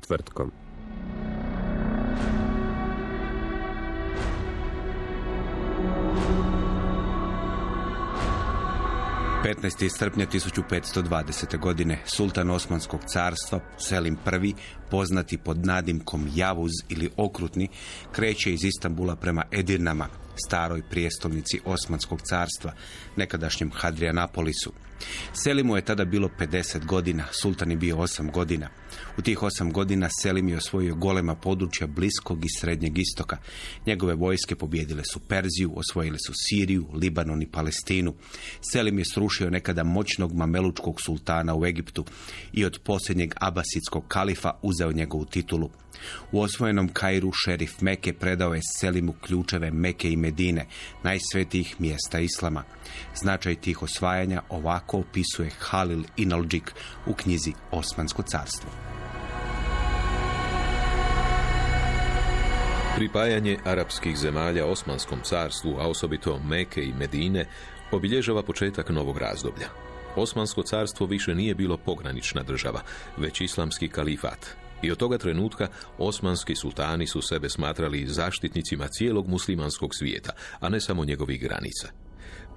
Četvrtkom. petnaest srpnja 1520. godine sultan Osmanskog carstva Selim I, poznati pod nadimkom Javuz ili Okrutni, kreće iz Istambula prema Edirnama, staroj prijestolnici Osmanskog carstva, nekadašnjem Hadrianapolisu. Selimu je tada bilo 50 godina, sultan je bio 8 godina. U tih 8 godina Selim je osvojio golema područja Bliskog i Srednjeg istoka. Njegove vojske pobjedile su Perziju, osvojile su Siriju, Libanon i Palestinu. Selim je srušio nekada moćnog mamelučkog sultana u Egiptu i od posljednjeg abasitskog kalifa uzeo njegovu titulu. U osvojenom Kairu šerif Meke predao je Selimu ključeve Meke i Medine, najsvetijih mjesta Islama. Značaj tih osvajanja ovako opisuje Halil Inalđik u knjizi Osmansko carstvo. Pripajanje arapskih zemalja Osmanskom carstvu, a osobito Meke i Medine, obilježava početak novog razdoblja. Osmansko carstvo više nije bilo pogranična država, već islamski kalifat. I od toga trenutka osmanski sultani su sebe smatrali zaštitnicima cijelog muslimanskog svijeta, a ne samo njegovih granica.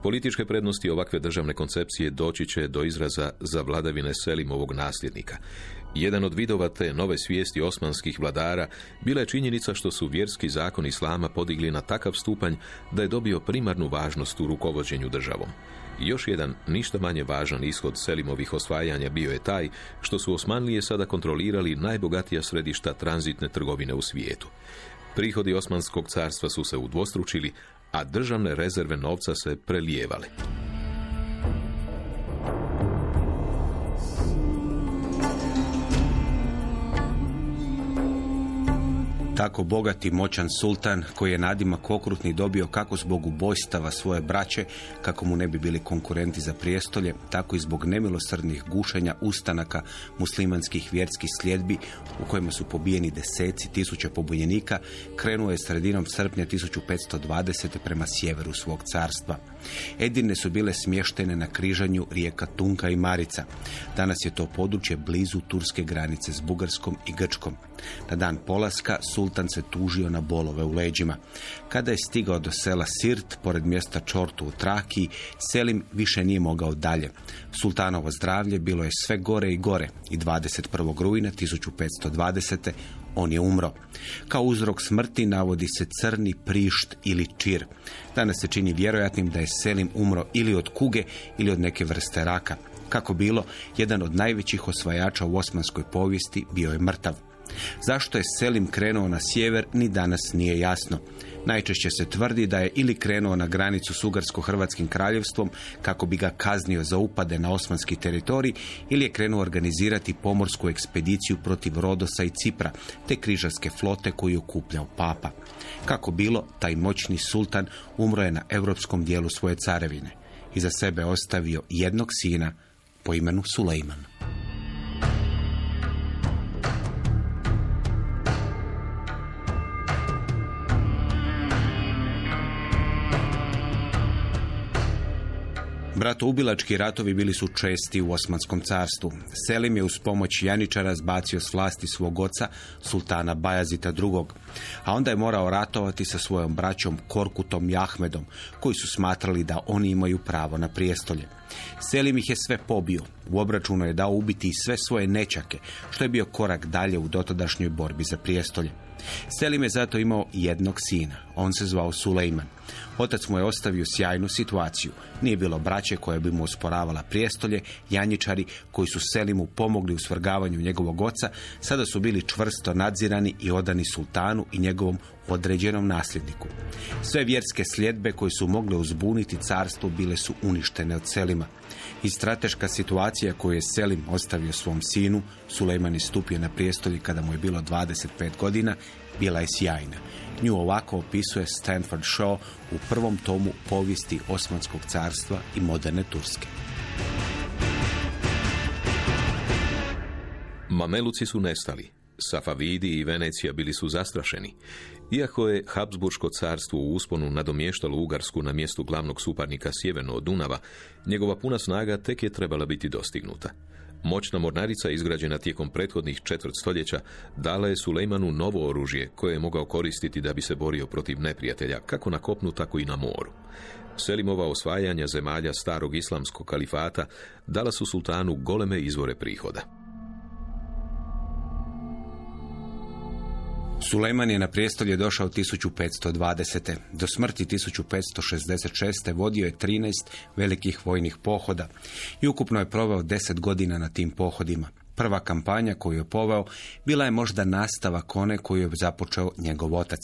Političke prednosti ovakve državne koncepcije doći će do izraza za vladavine Selimovog nasljednika. Jedan od vidova te nove svijesti osmanskih vladara bila je činjenica što su vjerski zakon islama podigli na takav stupanj da je dobio primarnu važnost u rukovođenju državom. Još jedan, ništa manje važan ishod Selimovih osvajanja bio je taj što su Osmanlije sada kontrolirali najbogatija središta tranzitne trgovine u svijetu. Prihodi Osmanskog carstva su se udvostručili, a državne rezerve novca se prelijevale. Tako bogati moćan sultan koji je nadimak okrutni dobio kako zbog ubojstava svoje braće, kako mu ne bi bili konkurenti za prijestolje, tako i zbog nemilosrdnih gušenja ustanaka muslimanskih vjerskih sljedbi u kojima su pobijeni deseci tisuća pobunjenika, krenuo je sredinom srpnja 1520. prema sjeveru svog carstva. Edine su bile smještene na križanju rijeka Tunka i Marica. Danas je to područje blizu turske granice s Bugarskom i Grčkom. Na dan polaska sultan se tužio na bolove u leđima. Kada je stigao do sela Sirt, pored mjesta Čortu u Trakiji, Selim više nije mogao dalje. Sultanovo zdravlje bilo je sve gore i gore i 21. rujna 1520. on je umro. Kao uzrok smrti navodi se crni prišt ili čir. Danas se čini vjerojatnim da je Selim umro ili od kuge ili od neke vrste raka. Kako bilo, jedan od najvećih osvajača u osmanskoj povijesti bio je mrtav. Zašto je Selim krenuo na sjever, ni danas nije jasno. Najčešće se tvrdi da je ili krenuo na granicu s Ugarsko-Hrvatskim kraljevstvom kako bi ga kaznio za upade na osmanski teritorij ili je krenuo organizirati pomorsku ekspediciju protiv Rodosa i Cipra te križarske flote koju je okupljao papa. Kako bilo, taj moćni sultan umro je na europskom dijelu svoje carevine. Iza sebe ostavio jednog sina po imenu Sulejman. Bratoubilački ratovi bili su česti u Osmanskom carstvu. Selim je uz pomoć Janičara zbacio s vlasti svog oca, sultana Bajazita II. A onda je morao ratovati sa svojom braćom Korkutom i Ahmedom, koji su smatrali da oni imaju pravo na prijestolje. Selim ih je sve pobio. U obračunu je dao ubiti i sve svoje nečake, što je bio korak dalje u dotadašnjoj borbi za prijestolje. Selim je zato imao jednog sina. On se zvao Sulejman. Otac mu je ostavio sjajnu situaciju. Nije bilo braće koje bi mu osporavala prijestolje, janjičari koji su Selimu pomogli u svrgavanju njegovog oca, sada su bili čvrsto nadzirani i odani sultanu i njegovom određenom nasljedniku. Sve vjerske sljedbe koje su mogle uzbuniti carstvo bile su uništene od Selima. I strateška situacija koju je Selim ostavio svom sinu, Sulejman je stupio na prijestolje kada mu je bilo 25 godina, bila je sjajna. Nju ovako opisuje Stanford Shaw u prvom tomu povijesti Osmanskog carstva i moderne Turske. Mameluci su nestali. Safavidi i Venecija bili su zastrašeni. Iako je Habsburško carstvo u usponu nadomještalo Ugarsku na mjestu glavnog suparnika sjeverno od Dunava, njegova puna snaga tek je trebala biti dostignuta. Moćna mornarica izgrađena tijekom prethodnih četvrt stoljeća dala je Sulejmanu novo oružje koje je mogao koristiti da bi se borio protiv neprijatelja, kako na kopnu, tako i na moru. Selimova osvajanja zemalja starog islamskog kalifata dala su sultanu goleme izvore prihoda. Sulejman je na prijestolje došao 1520. Do smrti 1566. vodio je 13 velikih vojnih pohoda i ukupno je proveo 10 godina na tim pohodima. Prva kampanja koju je poveo bila je možda nastavak one koju je započeo njegov otac.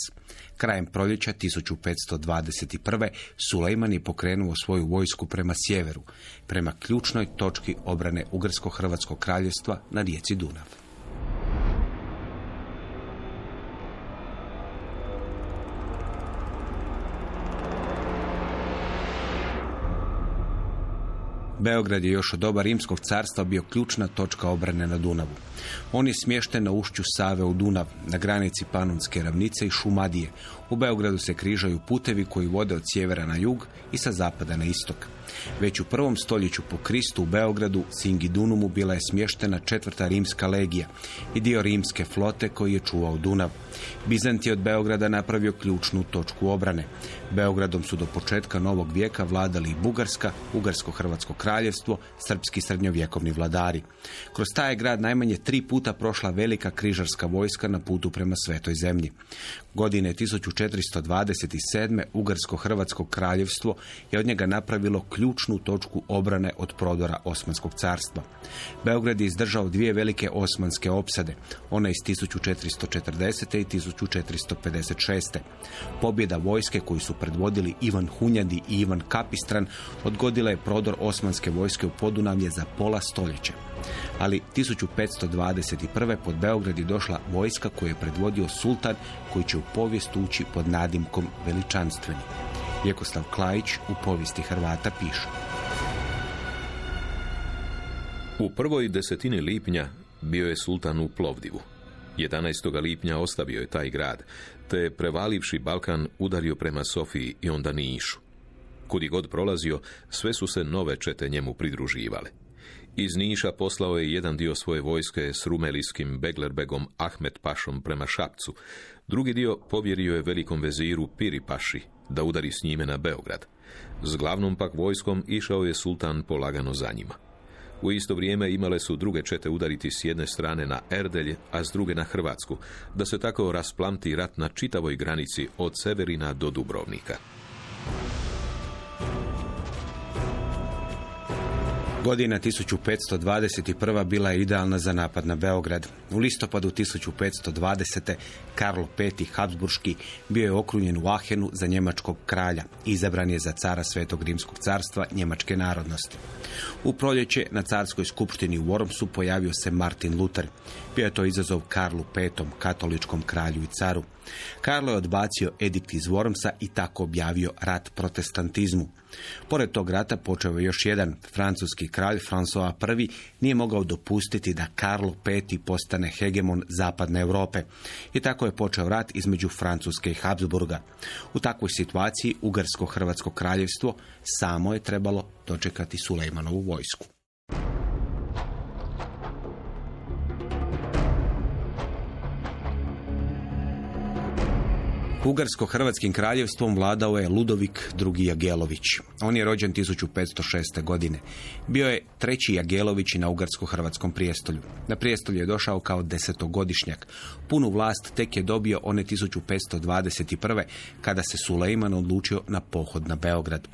Krajem proljeća 1521. Sulejman je pokrenuo svoju vojsku prema sjeveru, prema ključnoj točki obrane Ugarsko-Hrvatskog kraljevstva na rijeci Dunav. Beograd je još od doba Rimskog carstva bio ključna točka obrane na Dunavu. On je smješten na ušću Save u Dunav, na granici Panonske ravnice i Šumadije. U Beogradu se križaju putevi koji vode od sjevera na jug i sa zapada na istok. Već u prvom stoljeću po Kristu u Beogradu, Singidunumu, bila je smještena četvrta rimska legija i dio rimske flote koji je čuvao Dunav. Bizant je od Beograda napravio ključnu točku obrane. Beogradom su do početka novog vijeka vladali i Bugarska, Ugarsko-Hrvatsko kraljevstvo, srpski srednjovjekovni vladari. Kroz taj grad najmanje tri puta prošla velika križarska vojska na putu prema svetoj zemlji. Godine 1427. Ugarsko-Hrvatsko kraljevstvo je od njega napravilo ključnu točku obrane od prodora Osmanskog carstva. Beograd je izdržao dvije velike osmanske opsade, ona iz 1440. i 1456. Pobjeda vojske koju su predvodili Ivan Hunjadi i Ivan Kapistran odgodila je prodor osmanske vojske u Podunavlje za pola stoljeća. Ali 1521. pod Beograd je došla vojska koju je predvodio sultan koji će u povijest ući pod nadimkom veličanstveni. Vjekoslav Klajić u povijesti Hrvata piše. U prvoj desetini lipnja bio je sultan u Plovdivu. 11. lipnja ostavio je taj grad, te je prevalivši Balkan udario prema Sofiji i onda Nišu. Kud je god prolazio, sve su se nove čete njemu pridruživale. Iz Niša poslao je jedan dio svoje vojske s rumelijskim Beglerbegom Ahmet Pašom prema Šapcu. Drugi dio povjerio je velikom veziru Piri Paši da udari s njime na Beograd. S glavnom pak vojskom išao je sultan polagano za njima. U isto vrijeme imale su druge čete udariti s jedne strane na Erdelj, a s druge na Hrvatsku, da se tako rasplamti rat na čitavoj granici od Severina do Dubrovnika. Godina 1521. bila je idealna za napad na Beograd. U listopadu 1520. Karlo V. Habsburški bio je okrunjen u Ahenu za njemačkog kralja. Izabran je za cara Svetog Rimskog carstva njemačke narodnosti. U proljeće na carskoj skupštini u Wormsu pojavio se Martin Luther. Bio je to izazov Karlu V. katoličkom kralju i caru. Karlo je odbacio edikt iz Wormsa i tako objavio rat protestantizmu. Pored tog rata počeo je još jedan. Francuski kralj François I nije mogao dopustiti da Karlo V postane hegemon zapadne Europe. I tako je počeo rat između Francuske i Habsburga. U takvoj situaciji Ugarsko-Hrvatsko kraljevstvo samo je trebalo dočekati Sulejmanovu vojsku. Ugarsko-hrvatskim kraljevstvom vladao je Ludovik II. Jagelović. On je rođen 1506. godine. Bio je treći Jagelović na Ugarsko-hrvatskom prijestolju. Na prijestolju je došao kao desetogodišnjak. Punu vlast tek je dobio one 1521. kada se Sulejman odlučio na pohod na Beograd.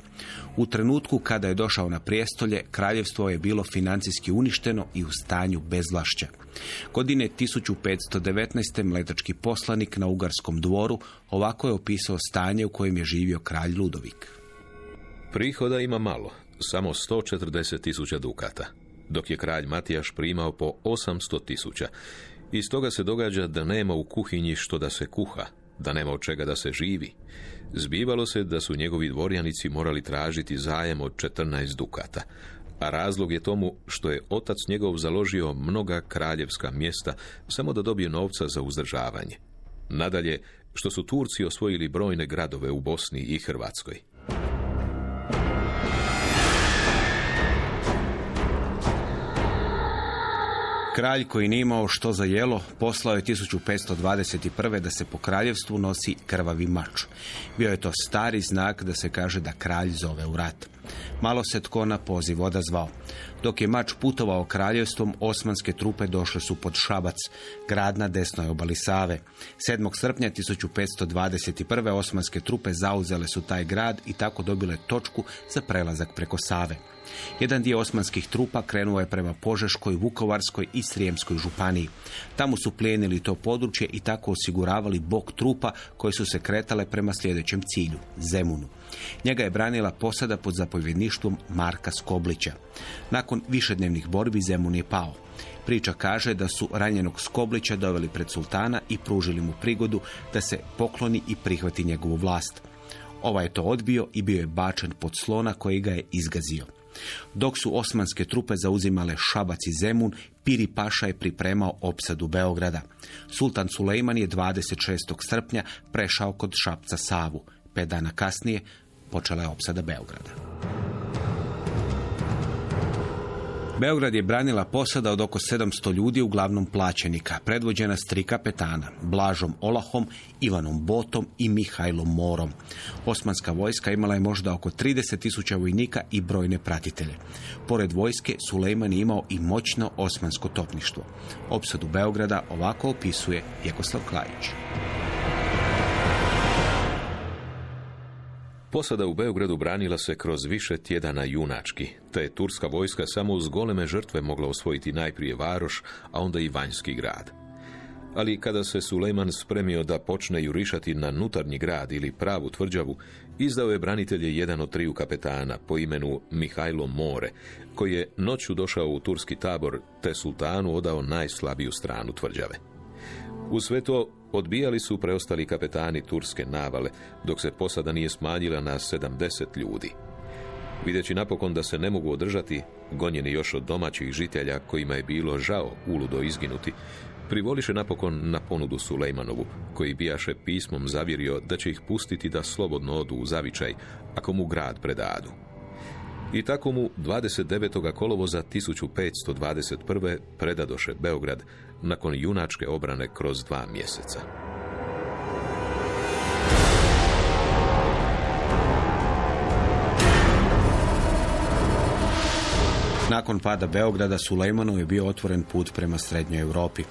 U trenutku kada je došao na prijestolje, kraljevstvo je bilo financijski uništeno i u stanju bezvlašća. Godine 1519. mletački poslanik na Ugarskom dvoru ovako je opisao stanje u kojem je živio kralj Ludovik. Prihoda ima malo, samo 140 tisuća dukata, dok je kralj Matijaš primao po 800 tisuća. Iz toga se događa da nema u kuhinji što da se kuha, da nema od čega da se živi. Zbivalo se da su njegovi dvorjanici morali tražiti zajem od 14 dukata, a razlog je tomu što je otac njegov založio mnoga kraljevska mjesta samo da dobije novca za uzdržavanje. Nadalje, što su Turci osvojili brojne gradove u Bosni i Hrvatskoj. Kralj koji nije imao što za jelo, poslao je 1521. da se po kraljevstvu nosi krvavi mač. Bio je to stari znak da se kaže da kralj zove u rat. Malo se tko na poziv odazvao. Dok je mač putovao kraljevstvom, osmanske trupe došle su pod Šabac, grad na desnoj obali Save. 7. srpnja 1521. osmanske trupe zauzele su taj grad i tako dobile točku za prelazak preko Save. Jedan dio osmanskih trupa krenuo je prema Požeškoj, Vukovarskoj i Srijemskoj županiji. Tamo su plijenili to područje i tako osiguravali bok trupa koje su se kretale prema sljedećem cilju, Zemunu. Njega je branila posada pod zapovjedništvom Marka Skoblića. Nakon višednevnih borbi Zemun je pao. Priča kaže da su ranjenog Skoblića doveli pred sultana i pružili mu prigodu da se pokloni i prihvati njegovu vlast. Ovaj je to odbio i bio je bačen pod slona koji ga je izgazio. Dok su osmanske trupe zauzimale Šabac i Zemun, Piri Paša je pripremao opsadu Beograda. Sultan Sulejman je 26. srpnja prešao kod Šapca Savu. Pet dana kasnije počela je opsada Beograda. Beograd je branila posada od oko 700 ljudi, uglavnom plaćenika, predvođena s tri kapetana, Blažom Olahom, Ivanom Botom i Mihajlom Morom. Osmanska vojska imala je možda oko 30 tisuća vojnika i brojne pratitelje. Pored vojske, Sulejman je imao i moćno osmansko topništvo. Opsadu Beograda ovako opisuje Jekoslav Klajić. Posada u Beogradu branila se kroz više tjedana junački, te je turska vojska samo uz goleme žrtve mogla osvojiti najprije Varoš, a onda i vanjski grad. Ali kada se Sulejman spremio da počne jurišati na nutarnji grad ili pravu tvrđavu, izdao je branitelje jedan od triju kapetana po imenu Mihajlo More, koji je noću došao u turski tabor te sultanu odao najslabiju stranu tvrđave. U sve to odbijali su preostali kapetani turske navale, dok se posada nije smanjila na 70 ljudi. Videći napokon da se ne mogu održati, gonjeni još od domaćih žitelja kojima je bilo žao uludo izginuti, privoliše napokon na ponudu Sulejmanovu, koji bijaše pismom zavjerio da će ih pustiti da slobodno odu u zavičaj, ako mu grad predadu. I tako mu 29. kolovoza 1521. predadoše Beograd nakon junačke obrane kroz dva mjeseca. Nakon pada Beograda Sulejmanu je bio otvoren put prema srednjoj Europi.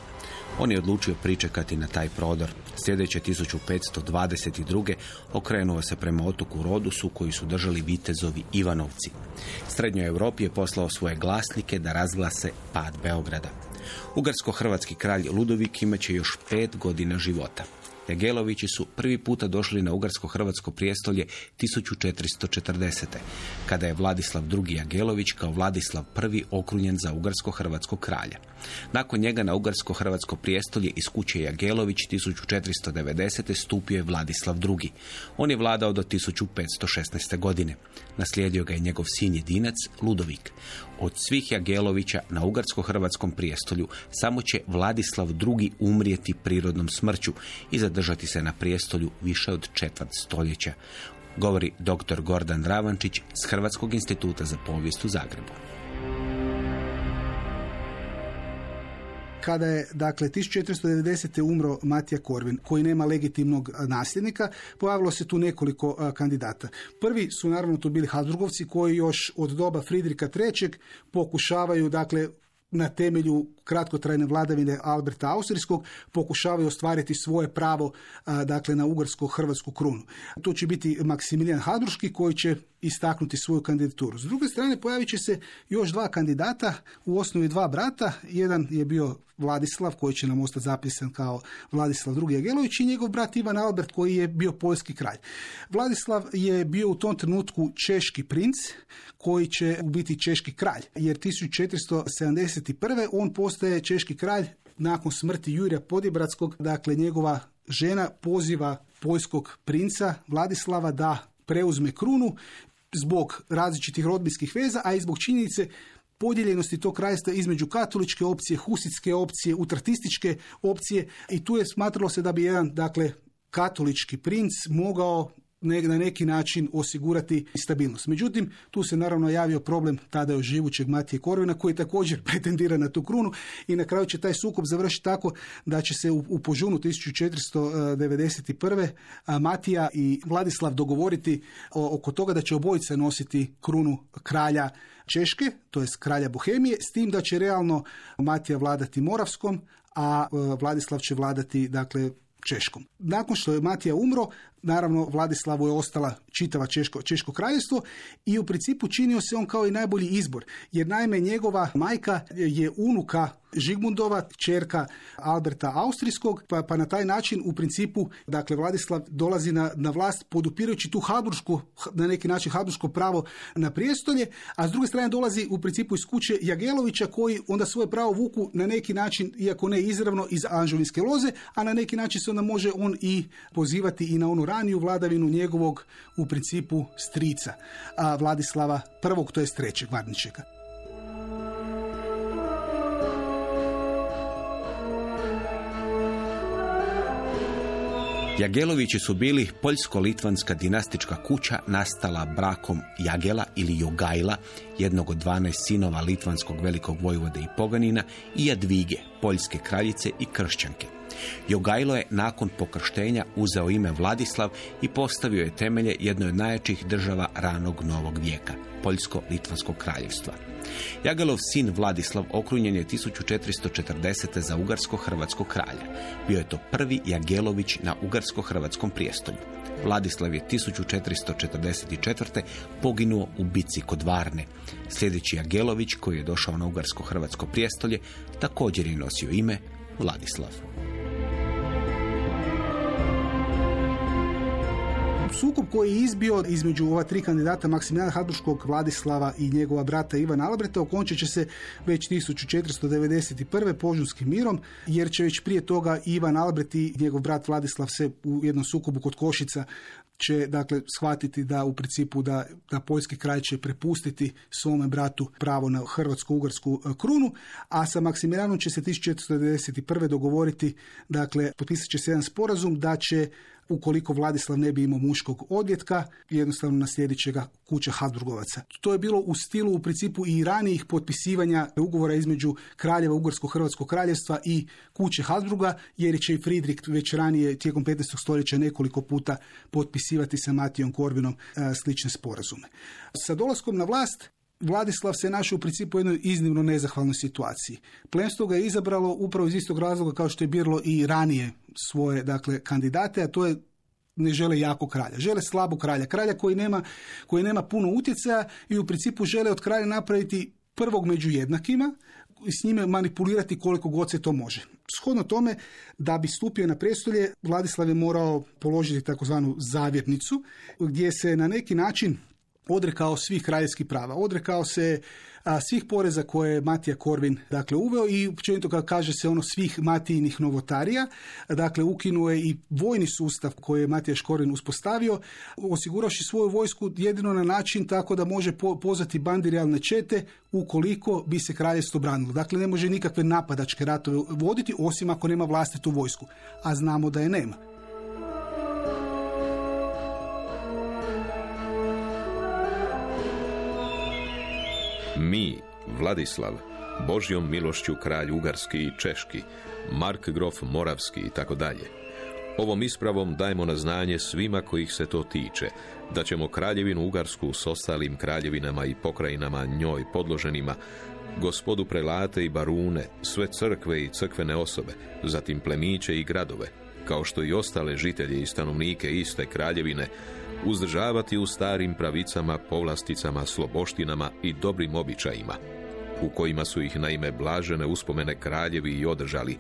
On je odlučio pričekati na taj prodor. Sljedeće 1522. okrenuo se prema otoku Rodusu koji su držali vitezovi Ivanovci. Srednjoj Europi je poslao svoje glasnike da razglase pad Beograda. Ugarsko-hrvatski kralj Ludovik imaće još pet godina života. Jagelovići su prvi puta došli na Ugarsko-Hrvatsko prijestolje 1440. kada je Vladislav II. Jagelović kao Vladislav I. okrunjen za Ugarsko-Hrvatskog kralja. Nakon njega na Ugarsko-Hrvatsko prijestolje iz kuće Jagelović 1490. stupio je Vladislav II. On je vladao do 1516. godine. Naslijedio ga je njegov sin jedinac Ludovik. Od svih Jagelovića na Ugarsko-Hrvatskom prijestolju samo će Vladislav II. umrijeti prirodnom smrću i zadržati se na prijestolju više od četvrt stoljeća, govori dr. Gordan Ravančić s Hrvatskog instituta za povijest u Zagrebu. Kada je dakle 1490. umro Matija Korvin koji nema legitimnog nasljednika, pojavilo se tu nekoliko kandidata. Prvi su naravno tu bili Habsburgovci koji još od doba Fridrika III. pokušavaju dakle na temelju kratkotrajne vladavine Alberta Austrijskog pokušavaju ostvariti svoje pravo dakle na ugarsko-hrvatsku krunu. Tu će biti Maksimilijan Hadruški koji će istaknuti svoju kandidaturu. S druge strane pojavit će se još dva kandidata, u osnovi dva brata. Jedan je bio Vladislav koji će nam ostati zapisan kao Vladislav II. Jagelović i njegov brat Ivan Albert koji je bio poljski kralj. Vladislav je bio u tom trenutku češki princ koji će biti češki kralj jer 1471. on postaje češki kralj nakon smrti Jurija Podjebratskog, dakle njegova žena poziva poljskog princa Vladislava da preuzme krunu zbog različitih rodbinskih veza, a i zbog činjenice podijeljenosti tog krajstva između katoličke opcije, husitske opcije, utratističke opcije. I tu je smatralo se da bi jedan dakle katolički princ mogao na neki način osigurati stabilnost. Međutim, tu se naravno javio problem tada još živućeg Matije Korvina koji također pretendira na tu krunu i na kraju će taj sukob završiti tako da će se u, u požunu 1491. a, Matija i Vladislav dogovoriti oko toga da će obojice nositi krunu kralja Češke, to jest kralja Bohemije, s tim da će realno Matija vladati Moravskom, a e, Vladislav će vladati dakle Češkom. Nakon što je Matija umro, naravno Vladislavu je ostala čitava Češko, Češko kraljevstvo i u principu činio se on kao i najbolji izbor, jer naime njegova majka je unuka Žigmundova, čerka Alberta Austrijskog, pa, pa na taj način u principu, dakle, Vladislav dolazi na, na vlast podupirajući tu Habsburšku, na neki način Habsburško pravo na prijestolje, a s druge strane dolazi u principu iz kuće Jagelovića koji onda svoje pravo vuku na neki način, iako ne izravno iz Anžovinske loze, a na neki način se onda može on i pozivati i na onu raniju vladavinu njegovog u principu strica, a Vladislava prvog, to je trećeg Varničeka. Jagelovići su bili poljsko-litvanska dinastička kuća nastala brakom Jagela ili Jogajla, jednog od 12 sinova litvanskog velikog vojvode i poganina, i Jadvige, poljske kraljice i kršćanke. Jogajlo je nakon pokrštenja uzeo ime Vladislav i postavio je temelje jednoj od najjačih država ranog novog vijeka, Poljsko-Litvanskog kraljevstva. Jagelov sin Vladislav okrunjen je 1440. za Ugarsko-Hrvatskog kralja. Bio je to prvi Jagelović na Ugarsko-Hrvatskom prijestolju. Vladislav je 1444. poginuo u bici kod Varne. Sljedeći Jagelović, koji je došao na Ugarsko-Hrvatsko prijestolje, također je nosio ime Vladislav. Sukob koji je izbio između ova tri kandidata Maksimilijana Habsburškog, Vladislava i njegova brata Ivana Albreta okončit će se već 1491. požunskim mirom, jer će već prije toga Ivan Albret i njegov brat Vladislav se u jednom sukobu kod Košica će dakle shvatiti da u principu da, da poljski kralj će prepustiti svome bratu pravo na hrvatsko-ugarsku e, krunu, a sa Maksimilijanom će se 1491. dogovoriti, dakle, potpisat će se jedan sporazum da će ukoliko Vladislav ne bi imao muškog odjetka, jednostavno naslijedit će ga kuća Habsburgovaca. To je bilo u stilu u principu i ranijih potpisivanja ugovora između kraljeva Ugarsko-Hrvatskog kraljevstva i kuće Habsburga, jer će i Fridrik već ranije tijekom 15. stoljeća nekoliko puta potpisivati sa Matijom Korvinom e, slične sporazume. Sa dolaskom na vlast Vladislav se našao u principu u jednoj iznimno nezahvalnoj situaciji. Plemstvo ga je izabralo upravo iz istog razloga kao što je biralo i ranije svoje dakle, kandidate, a to je ne žele jako kralja. Žele slabog kralja. Kralja koji nema, koji nema puno utjecaja i u principu žele od kralja napraviti prvog među jednakima i s njime manipulirati koliko god se to može. Shodno tome, da bi stupio na prestolje, Vladislav je morao položiti takozvanu zavjetnicu, gdje se na neki način odrekao svih kraljevskih prava. Odrekao se a, svih poreza koje je Matija Korvin dakle, uveo i općenito kako kaže se ono svih Matijinih novotarija. Dakle, ukinuo je i vojni sustav koji je Matija Korvin uspostavio, osiguraši svoju vojsku jedino na način tako da može po, pozvati bandirealne čete ukoliko bi se kraljevstvo branilo. Dakle, ne može nikakve napadačke ratove voditi osim ako nema vlastitu vojsku. A znamo da je nema. Mi, Vladislav, Božjom milošću kralj Ugarski i Češki, Mark Grof Moravski i tako dalje. Ovom ispravom dajmo na znanje svima kojih se to tiče, da ćemo kraljevinu Ugarsku s ostalim kraljevinama i pokrajinama njoj podloženima, gospodu prelate i barune, sve crkve i crkvene osobe, zatim plemiće i gradove, kao što i ostale žitelje i stanovnike iste kraljevine, uzdržavati u starim pravicama, povlasticama, sloboštinama i dobrim običajima, u kojima su ih naime blažene uspomene kraljevi i održali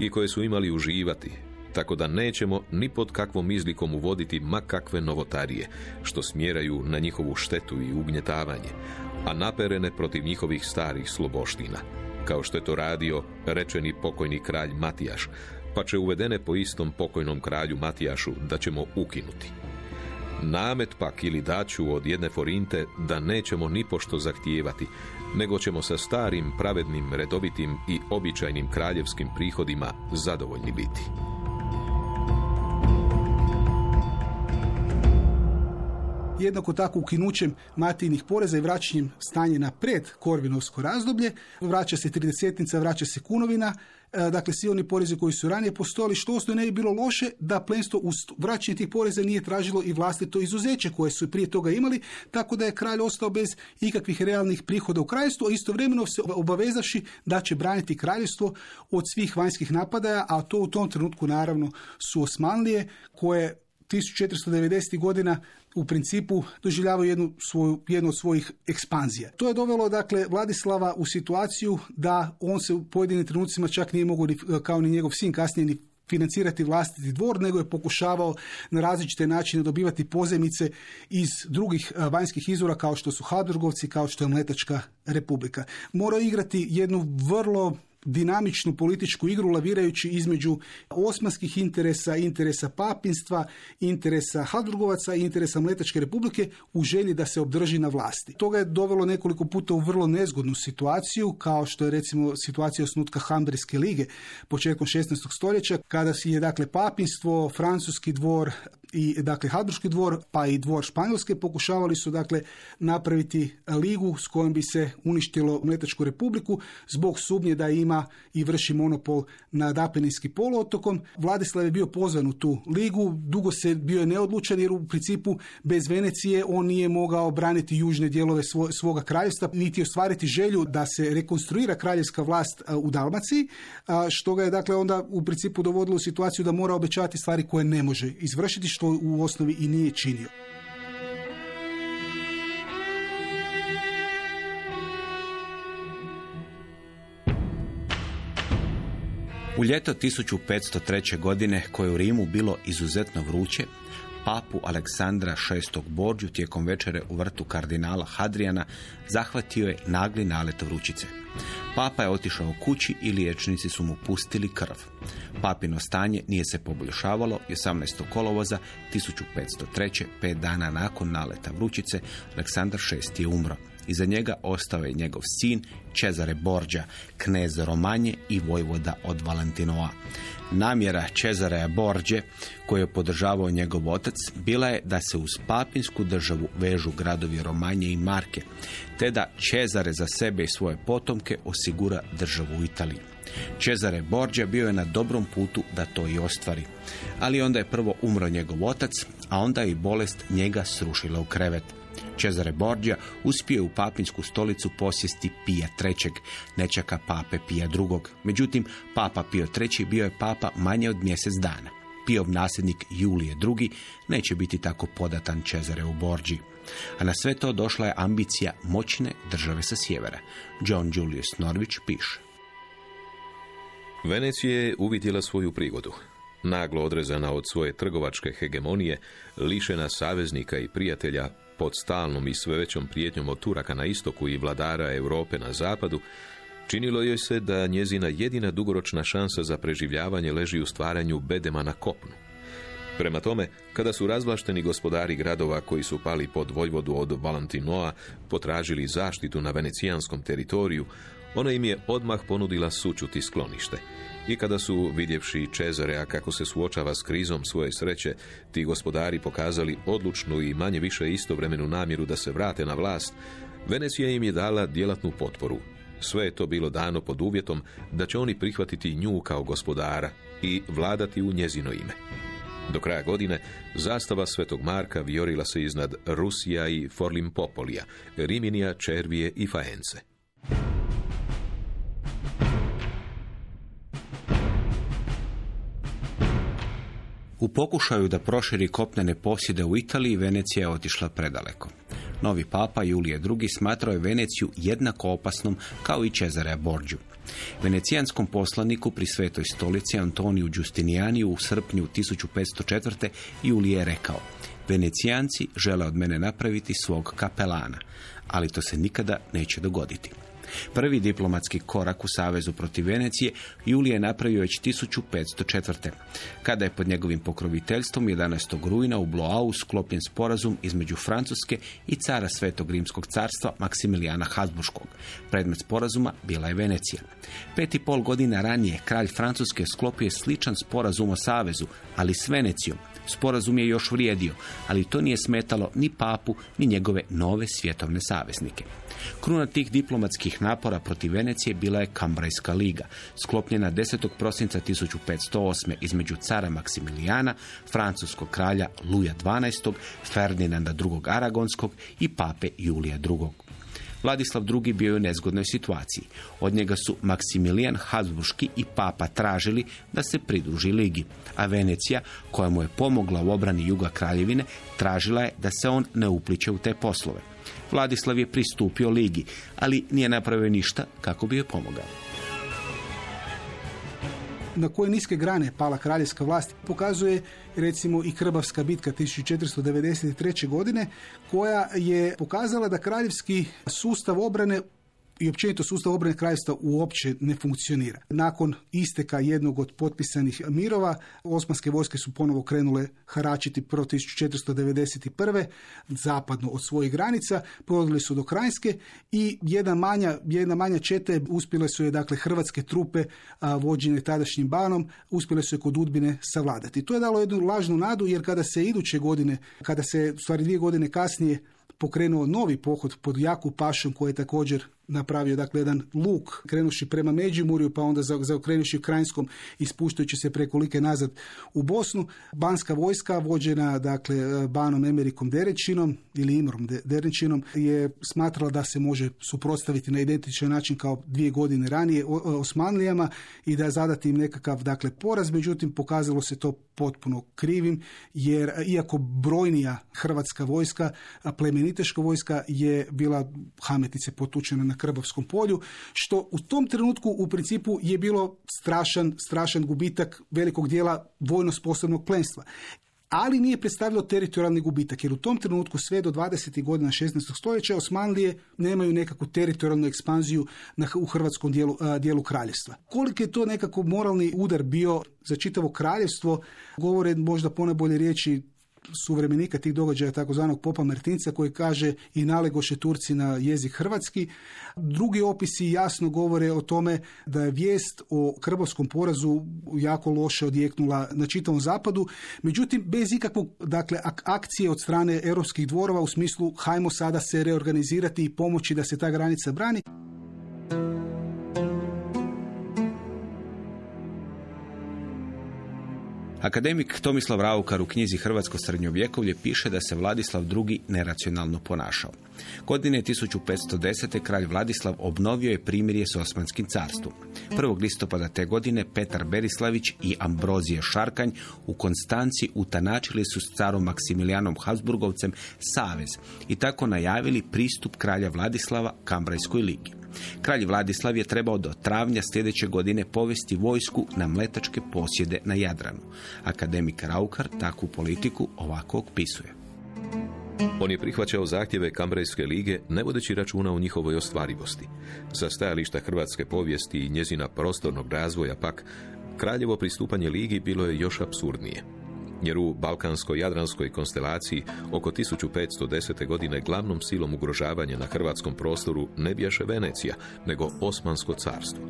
i koje su imali uživati, tako da nećemo ni pod kakvom izlikom uvoditi ma kakve novotarije, što smjeraju na njihovu štetu i ugnjetavanje, a naperene protiv njihovih starih sloboština, kao što je to radio rečeni pokojni kralj Matijaš, pa će uvedene po istom pokojnom kralju Matijašu da ćemo ukinuti. Namet pak ili daću od jedne forinte da nećemo ni pošto zahtijevati, nego ćemo sa starim, pravednim, redovitim i običajnim kraljevskim prihodima zadovoljni biti. Jednako tako ukinućem matijnih poreza i vraćanjem stanje na pred Korvinovsko razdoblje, vraća se tridesetnica, vraća se kunovina, dakle svi oni porezi koji su ranije postojali, što osnovno ne bi bilo loše da plenstvo uz vraćanje tih poreza nije tražilo i vlastito izuzeće koje su prije toga imali, tako da je kralj ostao bez ikakvih realnih prihoda u kraljestvu, a istovremeno se obavezaši da će braniti kraljevstvo od svih vanjskih napadaja, a to u tom trenutku naravno su Osmanlije koje 1490. godina u principu doživljavaju jednu, svoju, jednu od svojih ekspanzija. To je dovelo dakle Vladislava u situaciju da on se u pojedinim trenucima čak nije mogao kao ni njegov sin kasnije ni financirati vlastiti dvor, nego je pokušavao na različite načine dobivati pozemice iz drugih vanjskih izvora kao što su Habsburgovci, kao što je Mletačka republika. Morao igrati jednu vrlo dinamičnu političku igru lavirajući između osmanskih interesa, interesa papinstva, interesa Hadrugovaca i interesa Mletačke republike u želji da se obdrži na vlasti. Toga je dovelo nekoliko puta u vrlo nezgodnu situaciju, kao što je recimo situacija osnutka Hambrijske lige početkom 16. stoljeća, kada je dakle papinstvo, francuski dvor i dakle Habsburški dvor pa i dvor Španjolske pokušavali su dakle napraviti ligu s kojom bi se uništilo Mletačku republiku zbog sumnje da ima i vrši monopol nad Apeninski poluotokom. Vladislav je bio pozvan u tu ligu, dugo se bio je neodlučan jer u principu bez Venecije on nije mogao braniti južne dijelove svo, svoga kraljevstva, niti ostvariti želju da se rekonstruira kraljevska vlast u Dalmaciji, što ga je dakle onda u principu dovodilo u situaciju da mora obećati stvari koje ne može izvršiti, što u osnovi i nije činio. U ljeto 1503. godine, koje u Rimu bilo izuzetno vruće, papu Aleksandra VI. Borđu tijekom večere u vrtu kardinala Hadrijana zahvatio je nagli nalet vrućice. Papa je otišao kući i liječnici su mu pustili krv. Papino stanje nije se poboljšavalo i 18. kolovoza 1503. pet dana nakon naleta vrućice Aleksandar VI. je umro. Iza njega ostao je njegov sin Cezare Borđa, knez Romanje i vojvoda od Valentinoa. Namjera Cezarea Borđe, koju je podržavao njegov otac, bila je da se uz papinsku državu vežu gradovi Romanje i Marke, te da Cezare za sebe i svoje potomke osigura državu u Italiji. Cezare Borđa bio je na dobrom putu da to i ostvari. Ali onda je prvo umro njegov otac, a onda je i bolest njega srušila u krevet. Cezare Borgia uspio je u papinsku stolicu posjesti Pija III. nečaka pape Pija II. Međutim, papa Pio III. bio je papa manje od mjesec dana. Pijov nasljednik Julije II. neće biti tako podatan Cezare u Borđi. A na sve to došla je ambicija moćne države sa sjevera. John Julius Norwich piše. Venecija je uvidjela svoju prigodu. Naglo odrezana od svoje trgovačke hegemonije, lišena saveznika i prijatelja, pod stalnom i sve većom prijetnjom od Turaka na istoku i vladara Europe na zapadu, činilo joj se da njezina jedina dugoročna šansa za preživljavanje leži u stvaranju bedema na kopnu. Prema tome, kada su razvlašteni gospodari gradova koji su pali pod vojvodu od Valentinoa potražili zaštitu na venecijanskom teritoriju, ona im je odmah ponudila sučuti sklonište. I kada su, vidjevši Čezarea kako se suočava s krizom svoje sreće, ti gospodari pokazali odlučnu i manje više istovremenu namjeru da se vrate na vlast, Venecija im je dala djelatnu potporu. Sve je to bilo dano pod uvjetom da će oni prihvatiti nju kao gospodara i vladati u njezino ime. Do kraja godine zastava Svetog Marka viorila se iznad Rusija i Forlimpopolija, Riminija, Červije i Faence. U pokušaju da proširi kopnene posjede u Italiji, Venecija je otišla predaleko. Novi papa Julije II. smatrao je Veneciju jednako opasnom kao i Cezarea Borđu. Venecijanskom poslaniku pri svetoj stolici Antoniju Giustinijaniju u srpnju 1504. Julije je rekao Venecijanci žele od mene napraviti svog kapelana, ali to se nikada neće dogoditi. Prvi diplomatski korak u Savezu protiv Venecije Julije je napravio već 1504. Kada je pod njegovim pokroviteljstvom 11. rujna u Bloau sklopljen sporazum između Francuske i cara Svetog Rimskog carstva Maksimilijana Habsburškog. Predmet sporazuma bila je Venecija. Pet i pol godina ranije kralj Francuske sklopio je sličan sporazum o Savezu, ali s Venecijom. Sporazum je još vrijedio, ali to nije smetalo ni papu, ni njegove nove svjetovne saveznike. Kruna tih diplomatskih napora protiv Venecije bila je Kambrajska liga, sklopljena 10. prosinca 1508. između cara Maksimilijana, francuskog kralja Luja XII, Ferdinanda II. Aragonskog i pape Julija II. Vladislav II. bio je u nezgodnoj situaciji. Od njega su Maksimilijan Habsburški i papa tražili da se pridruži ligi, a Venecija, koja mu je pomogla u obrani juga kraljevine, tražila je da se on ne upliče u te poslove. Vladislav je pristupio ligi, ali nije napravio ništa kako bi joj pomogao na koje niske grane pala kraljevska vlast pokazuje recimo i Krbavska bitka 1493. godine koja je pokazala da kraljevski sustav obrane i općenito sustav obrane kraljevstva uopće ne funkcionira. Nakon isteka jednog od potpisanih mirova, osmanske vojske su ponovo krenule haračiti pro 1491. zapadno od svojih granica, provodili su do Krajinske i jedna manja, jedna manja čete uspjele su je dakle hrvatske trupe a, vođene tadašnjim banom, uspjele su je kod Udbine savladati. To je dalo jednu lažnu nadu jer kada se iduće godine, kada se stvari dvije godine kasnije pokrenuo novi pohod pod Jaku Pašom koji je također napravio dakle jedan luk krenuši prema Međimurju pa onda zaokrenuši Krajinskom i spuštajući se preko like nazad u Bosnu. Banska vojska vođena dakle Banom Emerikom Derečinom ili Imrom Derečinom je smatrala da se može suprotstaviti na identičan način kao dvije godine ranije Osmanlijama i da zadati im nekakav dakle poraz, međutim pokazalo se to potpuno krivim jer iako brojnija hrvatska vojska, plemeniteška vojska je bila hametice potučena na na Krbovskom polju, što u tom trenutku u principu je bilo strašan, strašan gubitak velikog dijela vojno sposobnog plenstva ali nije predstavljalo teritorijalni gubitak, jer u tom trenutku sve do 20. godina 16. stoljeća Osmanlije nemaju nekakvu teritorijalnu ekspanziju na, u hrvatskom dijelu, dijelu kraljevstva. Koliko je to nekako moralni udar bio za čitavo kraljevstvo, govore možda ponajbolje riječi suvremenika tih događaja takozvanog popa Martinca koji kaže i nalegoše Turci na jezik hrvatski. Drugi opisi jasno govore o tome da je vijest o krbovskom porazu jako loše odjeknula na čitavom zapadu, međutim bez ikakvog dakle, akcije od strane europskih dvorova u smislu hajmo sada se reorganizirati i pomoći da se ta granica brani. Akademik Tomislav Raukar u knjizi Hrvatsko srednjovjekovlje piše da se Vladislav II. neracionalno ponašao. Godine 1510. kralj Vladislav obnovio je primirje s Osmanskim carstvom. 1. listopada te godine Petar Berislavić i Ambrozije Šarkanj u Konstanci utanačili su s carom Maksimilijanom Habsburgovcem savez i tako najavili pristup kralja Vladislava Kambrajskoj ligi. Kralj Vladislav je trebao do travnja sljedeće godine povesti vojsku na mletačke posjede na Jadranu. Akademik Raukar takvu politiku ovako opisuje. On je prihvaćao zahtjeve Kambrejske lige, ne vodeći računa o njihovoj ostvarivosti. Sa stajališta hrvatske povijesti i njezina prostornog razvoja pak, kraljevo pristupanje ligi bilo je još absurdnije jer u balkansko-jadranskoj konstelaciji oko 1510. godine glavnom silom ugrožavanja na hrvatskom prostoru ne bjaše Venecija, nego Osmansko carstvo.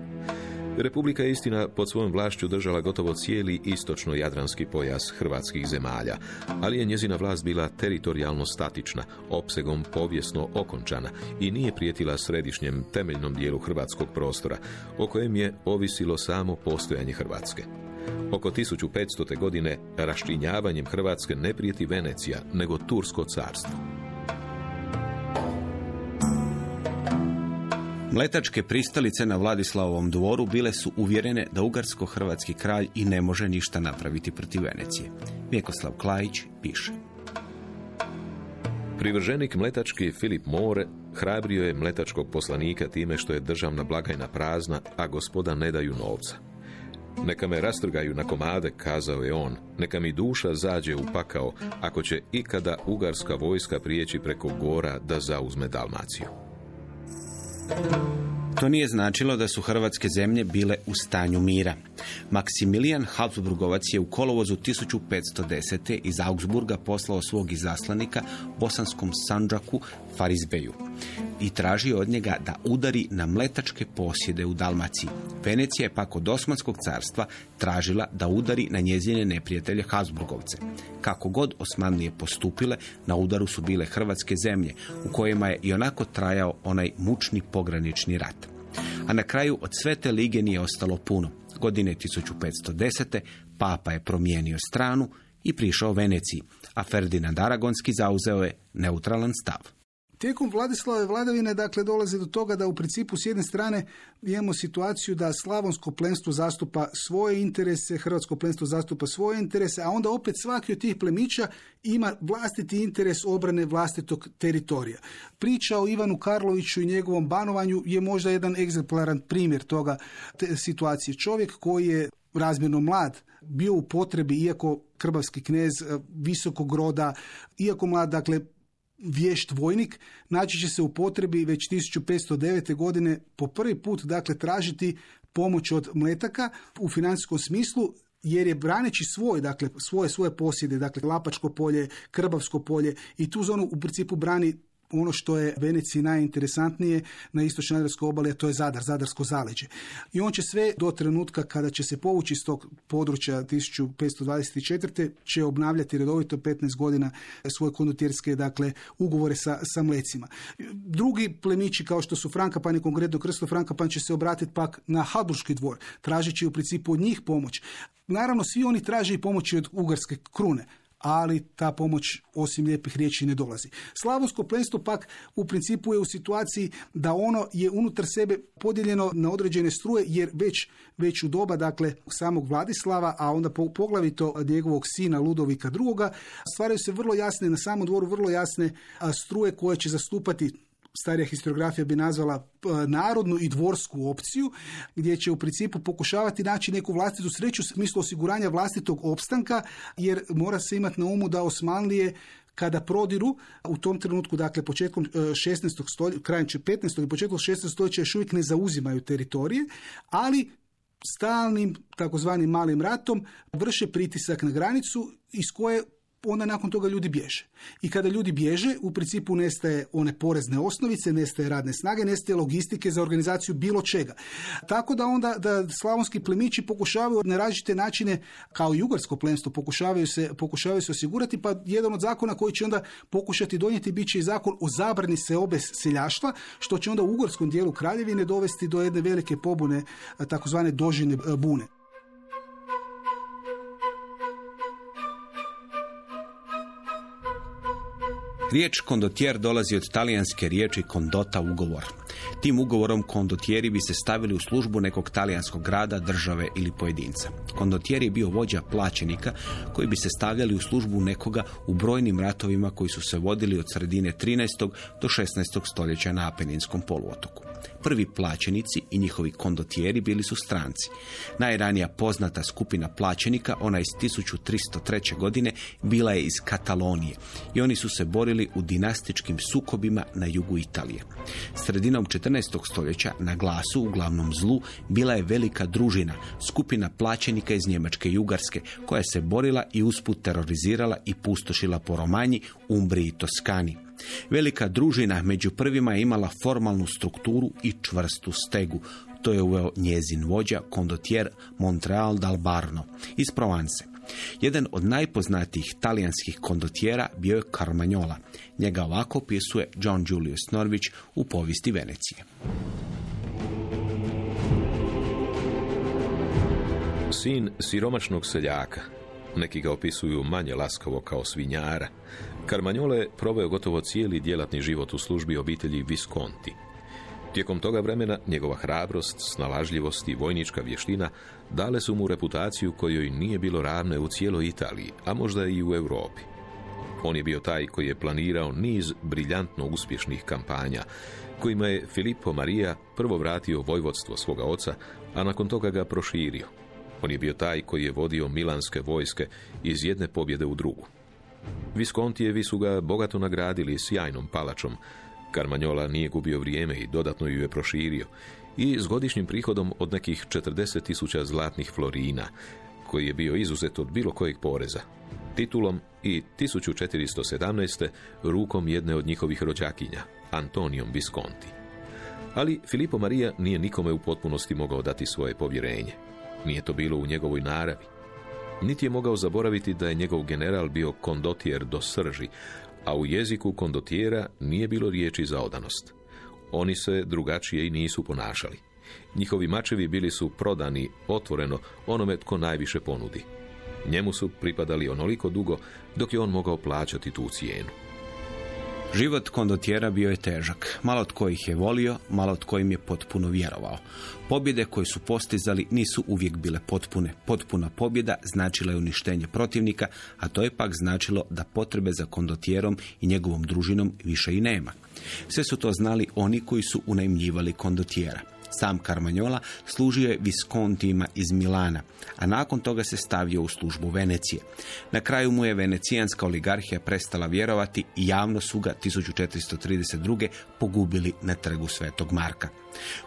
Republika istina pod svojom vlašću držala gotovo cijeli istočno-jadranski pojas hrvatskih zemalja, ali je njezina vlast bila teritorijalno statična, opsegom povijesno okončana i nije prijetila središnjem temeljnom dijelu hrvatskog prostora, o kojem je ovisilo samo postojanje Hrvatske. Oko 1500. godine raščinjavanjem Hrvatske ne prijeti Venecija, nego Tursko carstvo. Mletačke pristalice na Vladislavovom dvoru bile su uvjerene da ugarsko-hrvatski kralj i ne može ništa napraviti protiv Venecije. Vjekoslav Klajić piše. Privrženik mletački Filip More hrabrio je mletačkog poslanika time što je državna blagajna prazna, a gospoda ne daju novca. Neka me rastrgaju na komade, kazao je on, neka mi duša zađe u pakao, ako će ikada ugarska vojska prijeći preko gora da zauzme Dalmaciju. To nije značilo da su hrvatske zemlje bile u stanju mira. Maksimilijan Habsburgovac je u kolovozu 1510. iz Augsburga poslao svog izaslanika bosanskom Sanđaku Farizbeju i tražio od njega da udari na mletačke posjede u Dalmaciji. Venecija je pak od Osmanskog carstva tražila da udari na njezine neprijatelje Habsburgovce. Kako god Osmanlije postupile, na udaru su bile hrvatske zemlje, u kojima je i onako trajao onaj mučni pogranični rat. A na kraju od sve te lige nije ostalo puno. Godine 1510. papa je promijenio stranu i prišao Veneciji, a Ferdinand Aragonski zauzeo je neutralan stav. Tijekom Vladislave vladavine dakle dolazi do toga da u principu s jedne strane imamo situaciju da slavonsko plenstvo zastupa svoje interese, hrvatsko plenstvo zastupa svoje interese, a onda opet svaki od tih plemića ima vlastiti interes obrane vlastitog teritorija. Priča o Ivanu Karloviću i njegovom banovanju je možda jedan egzemplaran primjer toga te situacije. Čovjek koji je razmjerno mlad, bio u potrebi, iako krbavski knez visokog roda, iako mlad, dakle, vješt vojnik, naći će se u potrebi već 1509. godine po prvi put dakle tražiti pomoć od mletaka u financijskom smislu jer je braneći svoj, dakle, svoje, svoje posjede, dakle, Lapačko polje, Krbavsko polje i tu zonu u principu brani ono što je Veneciji najinteresantnije na istočnoj Jadarskoj obali, a to je Zadar, Zadarsko zaleđe. I on će sve do trenutka kada će se povući iz tog područja 1524. će obnavljati redovito 15 godina svoje kondotjerske dakle, ugovore sa, sa mlecima. Drugi plemići kao što su Frankapan i konkretno Krsto Frankapan će se obratiti pak na Habsburški dvor, tražeći u principu od njih pomoć. Naravno, svi oni traže i pomoći od Ugarske krune ali ta pomoć osim lijepih riječi ne dolazi. Slavonsko plenstvo pak u principu je u situaciji da ono je unutar sebe podijeljeno na određene struje jer već, već u doba dakle samog Vladislava, a onda poglavito njegovog sina Ludovika II. stvaraju se vrlo jasne na samom dvoru vrlo jasne struje koje će zastupati starija historiografija bi nazvala narodnu i dvorsku opciju, gdje će u principu pokušavati naći neku vlastitu sreću u smislu osiguranja vlastitog opstanka, jer mora se imati na umu da Osmanlije kada prodiru u tom trenutku, dakle početkom 16. stoljeća, krajem 15. i početkom 16. stoljeća još uvijek ne zauzimaju teritorije, ali stalnim takozvanim malim ratom vrše pritisak na granicu iz koje onda nakon toga ljudi bježe. I kada ljudi bježe, u principu nestaje one porezne osnovice, nestaje radne snage, nestaje logistike za organizaciju bilo čega. Tako da onda da slavonski plemići pokušavaju na različite načine, kao i ugarsko plemstvo, pokušavaju se, pokušavaju se osigurati, pa jedan od zakona koji će onda pokušati donijeti bit će i zakon o zabrani seobe seljaštva, što će onda u ugarskom dijelu kraljevine dovesti do jedne velike pobune, takozvane dožine bune. Riječ kondotjer dolazi od talijanske riječi kondota ugovor. Tim ugovorom kondotjeri bi se stavili u službu nekog talijanskog grada, države ili pojedinca. Kondotjer je bio vođa plaćenika koji bi se stavljali u službu nekoga u brojnim ratovima koji su se vodili od sredine 13. do 16. stoljeća na Apeninskom poluotoku. Prvi plaćenici i njihovi kondotjeri bili su stranci. Najranija poznata skupina plaćenika, ona iz 1303. godine, bila je iz Katalonije i oni su se borili u dinastičkim sukobima na jugu Italije. Sredinom 14. stoljeća na glasu u glavnom zlu bila je velika družina, skupina plaćenika iz Njemačke i Ugarske, koja se borila i usput terorizirala i pustošila po Romanji, Umbriji i Toskani. Velika družina među prvima je imala formalnu strukturu i čvrstu stegu. To je uveo njezin vođa, kondotjer Montreal d'Albarno iz Provence. Jedan od najpoznatijih talijanskih kondotjera bio je Carmagnola. Njega ovako opisuje John Julius Norwich u povijesti Venecije. Sin siromašnog seljaka, neki ga opisuju manje laskavo kao svinjara, Carmagnole proveo gotovo cijeli djelatni život u službi obitelji Visconti. Tijekom toga vremena njegova hrabrost, snalažljivost i vojnička vještina dale su mu reputaciju kojoj nije bilo ravne u cijeloj Italiji, a možda i u Europi. On je bio taj koji je planirao niz briljantno uspješnih kampanja, kojima je Filippo Maria prvo vratio vojvodstvo svoga oca, a nakon toga ga proširio. On je bio taj koji je vodio milanske vojske iz jedne pobjede u drugu. Viskontijevi su ga bogato nagradili sjajnom palačom. Carmagnola nije gubio vrijeme i dodatno ju je proširio. I s godišnjim prihodom od nekih 40 tisuća zlatnih florina, koji je bio izuzet od bilo kojeg poreza. Titulom i 1417. rukom jedne od njihovih rođakinja, Antonijom Visconti. Ali Filippo Maria nije nikome u potpunosti mogao dati svoje povjerenje. Nije to bilo u njegovoj naravi. Niti je mogao zaboraviti da je njegov general bio kondotjer do srži, a u jeziku kondotjera nije bilo riječi za odanost. Oni se drugačije i nisu ponašali. Njihovi mačevi bili su prodani otvoreno onome tko najviše ponudi. Njemu su pripadali onoliko dugo dok je on mogao plaćati tu cijenu. Život kondotjera bio je težak. Malo tko ih je volio, malo tko im je potpuno vjerovao. Pobjede koje su postizali nisu uvijek bile potpune. Potpuna pobjeda značila je uništenje protivnika, a to je pak značilo da potrebe za kondotjerom i njegovom družinom više i nema. Sve su to znali oni koji su unajmljivali kondotjera. Sam Carmagnola služio je Viscontijima iz Milana, a nakon toga se stavio u službu Venecije. Na kraju mu je venecijanska oligarhija prestala vjerovati i javno su ga 1432. pogubili na trgu Svetog Marka.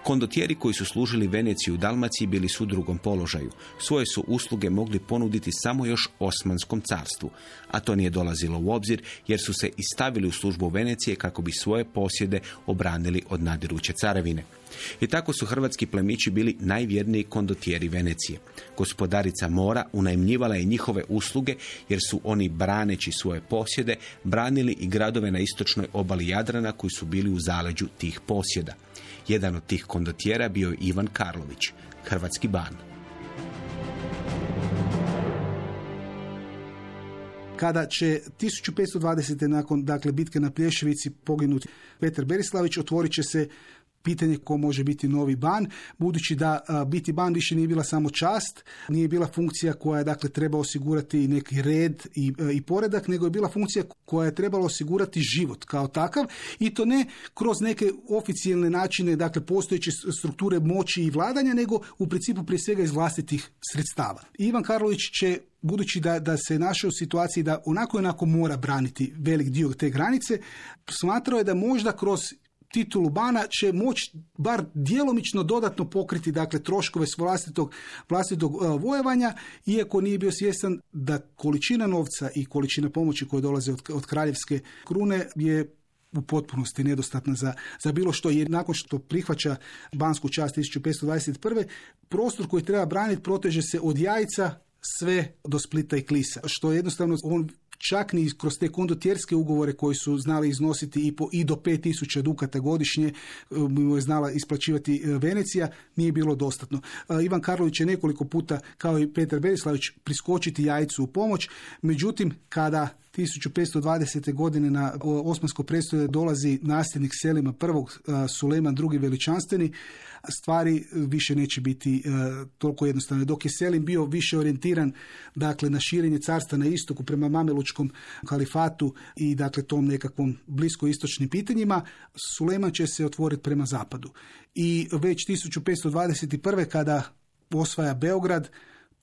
Kondotjeri koji su služili Veneciju u Dalmaciji bili su u drugom položaju. Svoje su usluge mogli ponuditi samo još Osmanskom carstvu, a to nije dolazilo u obzir jer su se i stavili u službu Venecije kako bi svoje posjede obranili od nadiruće carevine. I tako su hrvatski plemići bili najvjerniji kondotjeri Venecije. Gospodarica mora unajmljivala je njihove usluge jer su oni braneći svoje posjede branili i gradove na istočnoj obali Jadrana koji su bili u zaleđu tih posjeda. Jedan od tih kondotjera bio je Ivan Karlović, hrvatski ban. kada će 1520. nakon dakle bitke na Plješevici poginuti Petar Berislavić, otvorit će se pitanje ko može biti novi ban, budući da biti ban više nije bila samo čast, nije bila funkcija koja je dakle treba osigurati neki red i, i poredak, nego je bila funkcija koja je trebala osigurati život kao takav i to ne kroz neke oficijalne načine, dakle postojeće strukture moći i vladanja, nego u principu prije svega iz vlastitih sredstava. Ivan Karlović će budući da, da se našao u situaciji da onako onako mora braniti velik dio te granice, smatrao je da možda kroz titulu bana će moći bar djelomično dodatno pokriti dakle troškove s vlastitog, vlastitog uh, vojevanja, iako nije bio svjestan da količina novca i količina pomoći koje dolaze od, od kraljevske krune je u potpunosti nedostatna za, za bilo što, jer nakon što prihvaća bansku čast 1521. prostor koji treba braniti proteže se od jajca sve do Splita i Klisa, što jednostavno on čak ni kroz te kondotjerske ugovore koji su znali iznositi i, po, i do 5000 dukata godišnje, mu je znala isplaćivati e, Venecija, nije bilo dostatno. E, Ivan Karlović je nekoliko puta, kao i Petar Berislavić, priskočiti jajcu u pomoć, međutim, kada 1520. godine na Osmansko predstavlje dolazi nasljednik Selima prvog Suleman drugi veličanstveni, stvari više neće biti toliko jednostavne. Dok je Selim bio više orijentiran dakle, na širenje carstva na istoku prema Mamelučkom kalifatu i dakle tom nekakvom blisko istočnim pitanjima, Suleman će se otvoriti prema zapadu. I već 1521. kada osvaja Beograd,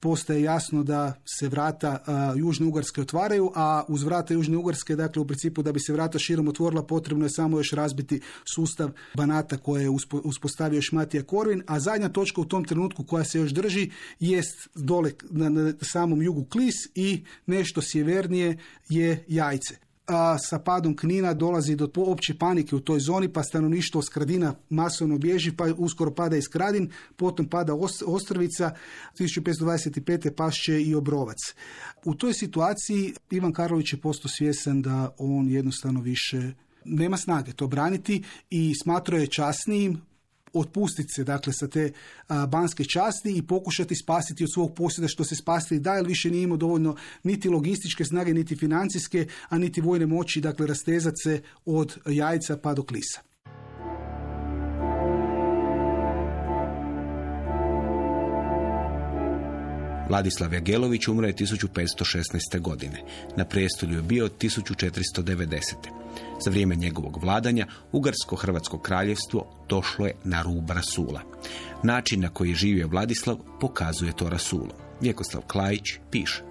postaje jasno da se vrata Južne Ugarske otvaraju, a uz vrata Južne Ugarske, dakle u principu da bi se vrata širom otvorila, potrebno je samo još razbiti sustav Banata koje je uspostavio još Matija Korvin, a zadnja točka u tom trenutku koja se još drži jest dole na, na samom jugu Klis i nešto sjevernije je Jajce. A, sa padom Knina dolazi do opće panike u toj zoni, pa stanovništvo Skradina masovno bježi, pa uskoro pada i Skradin, potom pada Os- Ostrvica, 1525. pašće i Obrovac. U toj situaciji Ivan Karlović je postao svjesan da on jednostavno više nema snage to braniti i smatrao je časnijim otpustiti se dakle sa te a, banske časti i pokušati spasiti od svog posjeda što se spasiti da, jer više nije imao dovoljno niti logističke snage, niti financijske, a niti vojne moći, dakle rastezati se od jajca pa do klisa. Vladislav Jagelović umro je 1516. godine. Na prijestolju je bio 1490. Za vrijeme njegovog vladanja Ugarsko-Hrvatsko kraljevstvo došlo je na rub rasula. Način na koji je živio Vladislav pokazuje to rasulo. Vjekoslav Klajić piše.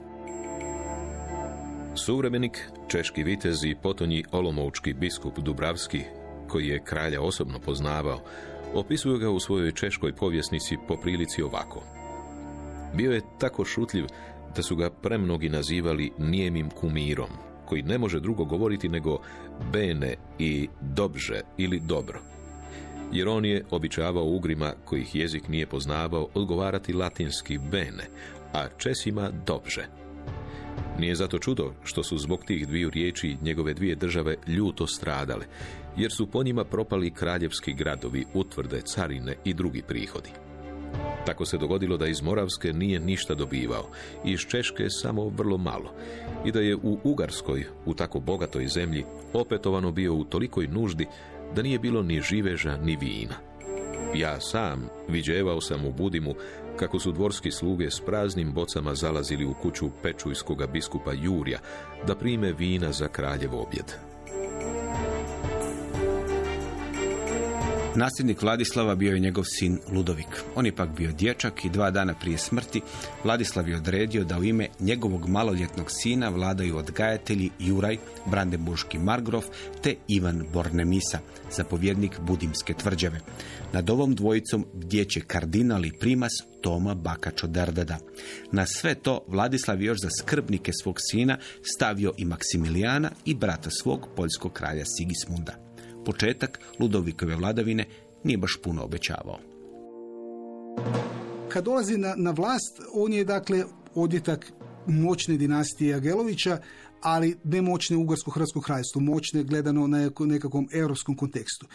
Suvremenik, češki vitez i potonji olomovčki biskup Dubravski, koji je kralja osobno poznavao, opisuju ga u svojoj češkoj povjesnici po prilici ovako. Bio je tako šutljiv da su ga premnogi nazivali nijemim kumirom, koji ne može drugo govoriti nego bene i dobže ili dobro. Jer on je običavao ugrima kojih jezik nije poznavao odgovarati latinski bene, a česima dobže. Nije zato čudo što su zbog tih dviju riječi njegove dvije države ljuto stradale, jer su po njima propali kraljevski gradovi, utvrde, carine i drugi prihodi. Tako se dogodilo da iz Moravske nije ništa dobivao, iz Češke samo vrlo malo, i da je u Ugarskoj, u tako bogatoj zemlji, opetovano bio u tolikoj nuždi da nije bilo ni živeža ni vina. Ja sam viđevao sam u Budimu kako su dvorski sluge s praznim bocama zalazili u kuću pečujskoga biskupa Jurja da prime vina za kraljev objed. Nasljednik Vladislava bio je njegov sin Ludovik. On je pak bio dječak i dva dana prije smrti Vladislav je odredio da u ime njegovog maloljetnog sina vladaju odgajatelji Juraj, Brandenburški Margrov te Ivan Bornemisa, zapovjednik Budimske tvrđave. Nad ovom dvojicom dječe kardinal i primas Toma Bakačo Derdeda. Na sve to Vladislav još za skrbnike svog sina stavio i Maksimilijana i brata svog poljskog kralja Sigismunda. Početak Ludovikove vladavine nije baš puno obećavao. Kad dolazi na, na vlast, on je dakle odjetak moćne dinastije Agelovića, ali ne moćne Ugarsko-Hrvatsko kraljevstvo, moćne gledano na nekakvom europskom kontekstu.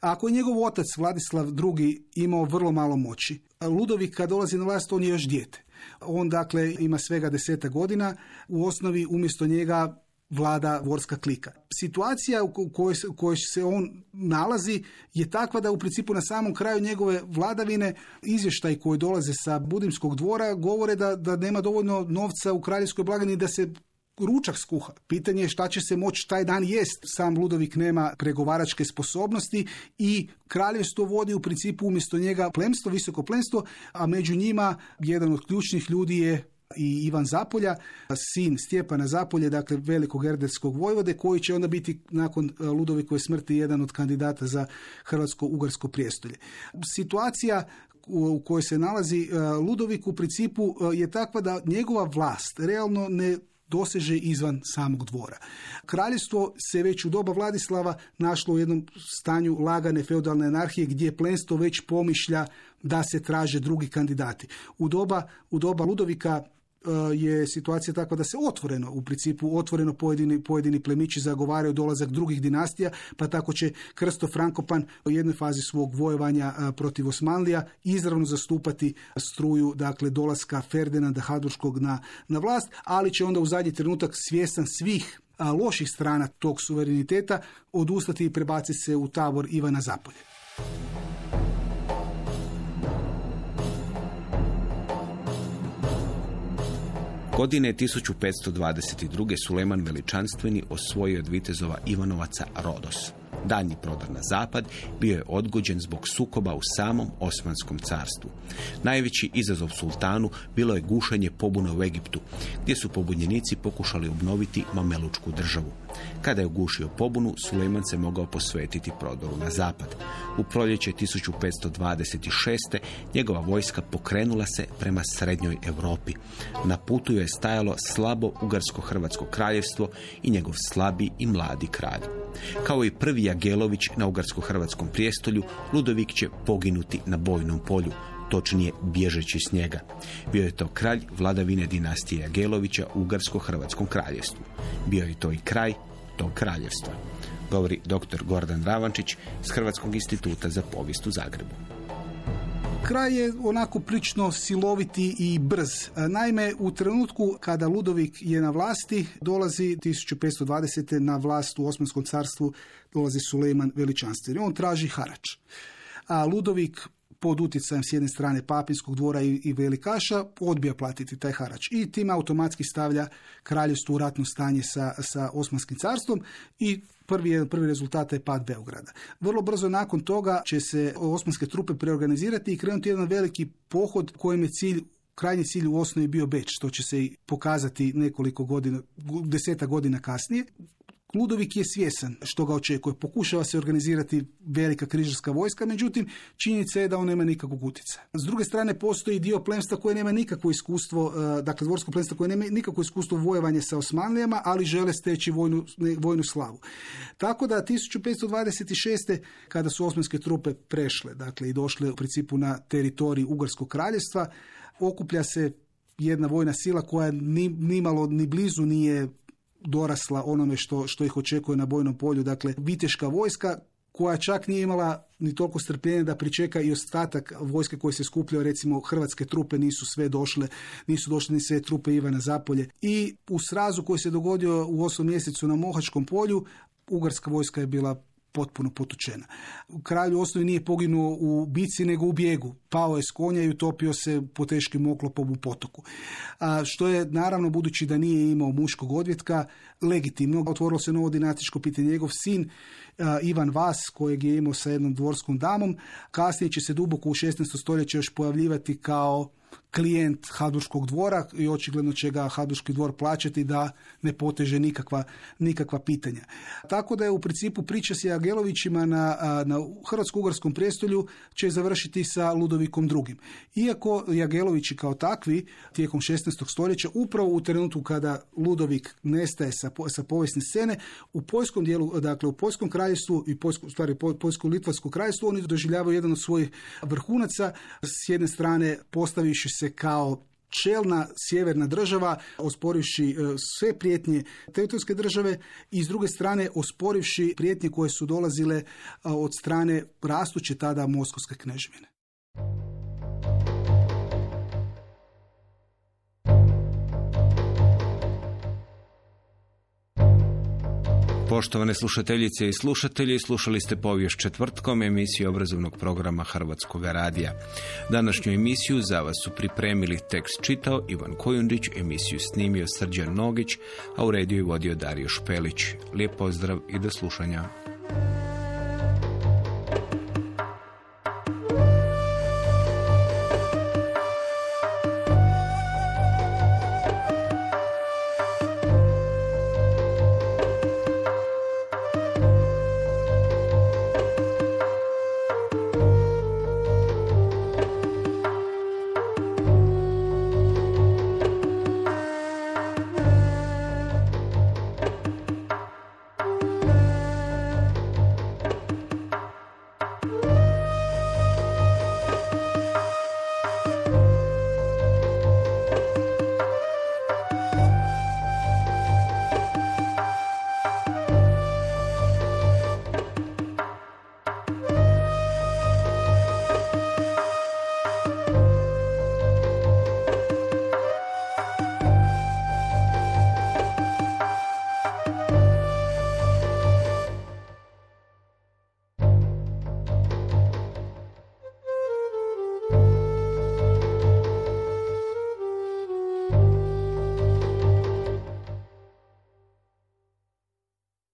Ako je njegov otac Vladislav II imao vrlo malo moći, Ludovik kad dolazi na vlast, on je još dijete. On dakle ima svega deseta godina, u osnovi umjesto njega vlada vorska klika. Situacija u ko- kojoj u kojoj se on nalazi je takva da u principu na samom kraju njegove vladavine izvještaj koji dolaze sa Budimskog dvora govore da, da nema dovoljno novca u kraljevskoj blagajni da se ručak skuha. Pitanje je šta će se moći taj dan jest. Sam Ludovik nema pregovaračke sposobnosti i kraljevstvo vodi u principu umjesto njega plemstvo, visoko plemstvo, a među njima jedan od ključnih ljudi je i Ivan Zapolja, sin Stjepana Zapolje, dakle velikog erdelskog vojvode, koji će onda biti nakon e, Ludovikove smrti jedan od kandidata za hrvatsko-ugarsko prijestolje. Situacija u u kojoj se nalazi e, Ludovik u principu e, je takva da njegova vlast realno ne doseže izvan samog dvora. Kraljevstvo se već u doba Vladislava našlo u jednom stanju lagane feudalne anarhije gdje plenstvo već pomišlja da se traže drugi kandidati. U doba, u doba Ludovika je situacija takva da se otvoreno, u principu otvoreno pojedini, pojedini plemići zagovaraju dolazak drugih dinastija, pa tako će Krsto Frankopan u jednoj fazi svog vojevanja e, protiv Osmanlija izravno zastupati struju, dakle dolaska Ferdinanda Hadurškog na, na vlast, ali će onda u zadnji trenutak svjestan svih a, loših strana tog suvereniteta odustati i prebaciti se u tabor Ivana Zapolje. Godine 1522. Suleman Veličanstveni osvojio od vitezova Ivanovaca Rodos. Daljnji prodor na zapad bio je odgođen zbog sukoba u samom Osmanskom carstvu. Najveći izazov sultanu bilo je gušenje pobuna u Egiptu, gdje su pobunjenici pokušali obnoviti mamelučku državu. Kada je ugušio pobunu, Sulejman se mogao posvetiti prodoru na zapad. U proljeće 1526. njegova vojska pokrenula se prema srednjoj Europi. Na putu je stajalo slabo Ugarsko-Hrvatsko kraljevstvo i njegov slabi i mladi kralj. Kao i prvi Jagelović na Ugarsko-Hrvatskom prijestolju, Ludovik će poginuti na bojnom polju, točnije bježeći s njega. Bio je to kralj vladavine dinastije Jagelovića u Ugarsko-Hrvatskom kraljevstvu. Bio je to i kraj tog kraljevstva. Govori dr. Gordan Ravančić iz Hrvatskog instituta za povijest u Zagrebu. Kraj je onako prilično siloviti i brz. Naime, u trenutku kada Ludovik je na vlasti, dolazi 1520. na vlast u Osmanskom carstvu, dolazi Sulejman Veličanstveni. On traži harač. A Ludovik pod utjecajem s jedne strane papinskog dvora i, i velikaša odbija platiti taj harač i tim automatski stavlja kraljevstvo u ratno stanje sa, sa Osmanskim carstvom i prvi, prvi rezultat je pad Beograda. Vrlo brzo nakon toga će se osmanske trupe preorganizirati i krenuti jedan veliki pohod kojem je cilj krajnji cilj u osnovi bio Beč, što će se i pokazati nekoliko godina, deseta godina kasnije. Ludovik je svjesan što ga očekuje. Pokušava se organizirati velika križarska vojska, međutim, činjenica je da on nema nikakvog utjecaja. S druge strane, postoji dio plemstva koje nema nikakvo iskustvo, e, dakle dvorsko plemstvo koje nema nikakvo iskustvo vojevanja sa Osmanlijama, ali žele steći vojnu, vojnu slavu. Tako da 1526. kada su osmanske trupe prešle, dakle i došle u principu na teritorij Ugarskog kraljevstva, okuplja se jedna vojna sila koja ni, nimalo ni blizu nije dorasla onome što, što ih očekuje na bojnom polju. Dakle, viteška vojska koja čak nije imala ni toliko strpljenja da pričeka i ostatak vojske koje se skupljaju, recimo hrvatske trupe nisu sve došle, nisu došle ni sve trupe Ivana Zapolje. I u srazu koji se dogodio u osam mjesecu na Mohačkom polju, Ugarska vojska je bila potpuno potučena. Kralj u osnovi nije poginuo u bici nego u bijegu. Pao je s konja i utopio se po teškim oklopom u potoku. A što je naravno budući da nije imao muškog odvjetka legitimno. Otvorilo se novo dinastičko pitanje. Njegov sin Ivan Vas kojeg je imao sa jednom dvorskom damom kasnije će se duboko u 16. stoljeće još pojavljivati kao klijent Haduškog dvora i očigledno će ga Haduški dvor plaćati da ne poteže nikakva, nikakva pitanja. Tako da je u principu priča s Jagelovićima na, na Hrvatsko-Ugarskom prijestolju će završiti sa Ludovikom II. Iako Jagelovići kao takvi tijekom 16. stoljeća upravo u trenutku kada Ludovik nestaje sa, sa povijesne scene u poljskom dijelu, dakle u poljskom kraljevstvu i poljsku, stvari poljsko-litvarsku kraljevstvu oni doživljavaju jedan od svojih vrhunaca s jedne strane postaviši se kao čelna sjeverna država, osporivši e, sve prijetnje teutonske države i s druge strane osporivši prijetnje koje su dolazile e, od strane rastuće tada Moskovske kneževine. Poštovane slušateljice i slušatelji, slušali ste povijest četvrtkom emisiju obrazovnog programa Hrvatskog radija. Današnju emisiju za vas su pripremili tekst čitao Ivan Kojundić, emisiju snimio Srđan Nogić, a u rediju je vodio Dario Špelić. Lijep pozdrav i do slušanja.